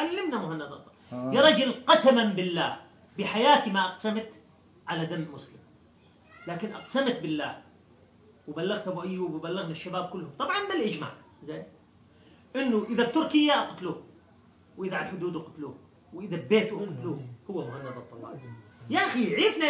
يعلمنا مهند آه. يا رجل قسما بالله بحياتي ما أقسمت على دم مسلم. لكن أقسمت بالله وبلغت أبو أيوب وبلغنا الشباب كلهم. طبعا بالإجماع زين. إنه إذا بتركيا قتلوه وإذا على الحدود قتلوه وإذا ببيته قتلوه هو مهند الله يا أخي عرفنا